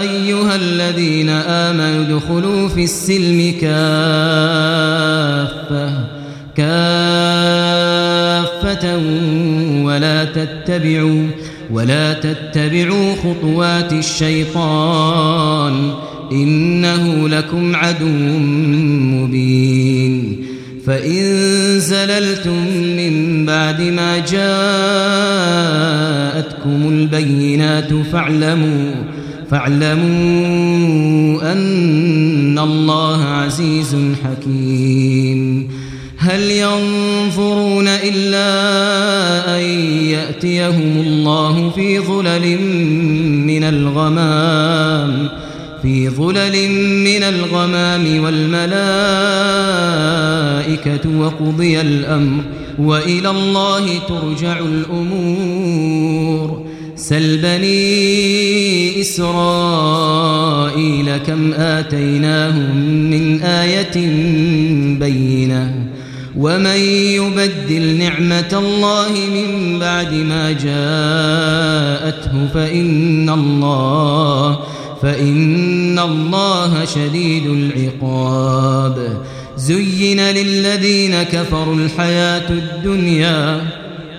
أيها الذين آمنوا دخلوا في السلم كافة كافة ولا تتبعوا ولا تتبعوا خطوات الشيطان إنه لكم عدو مبين. فإن زللتم من بعد ما جاءتكم البينات فاعلموا فاعلموا أن الله عزيز حكيم. هل ينفرون إلا أن يأتيهم الله في ظلل من الغمام في ظلل من الغمام والملائكة وقضي الأمر وإلى الله ترجع الأمور. سل بني إسرائيل كم آتيناهم من آية بينة ومن يبدل نعمة الله من بعد ما جاءته فإن الله فإن الله شديد العقاب. زين للذين كفروا الحياة الدنيا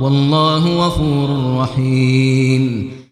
والله غفور رحيم.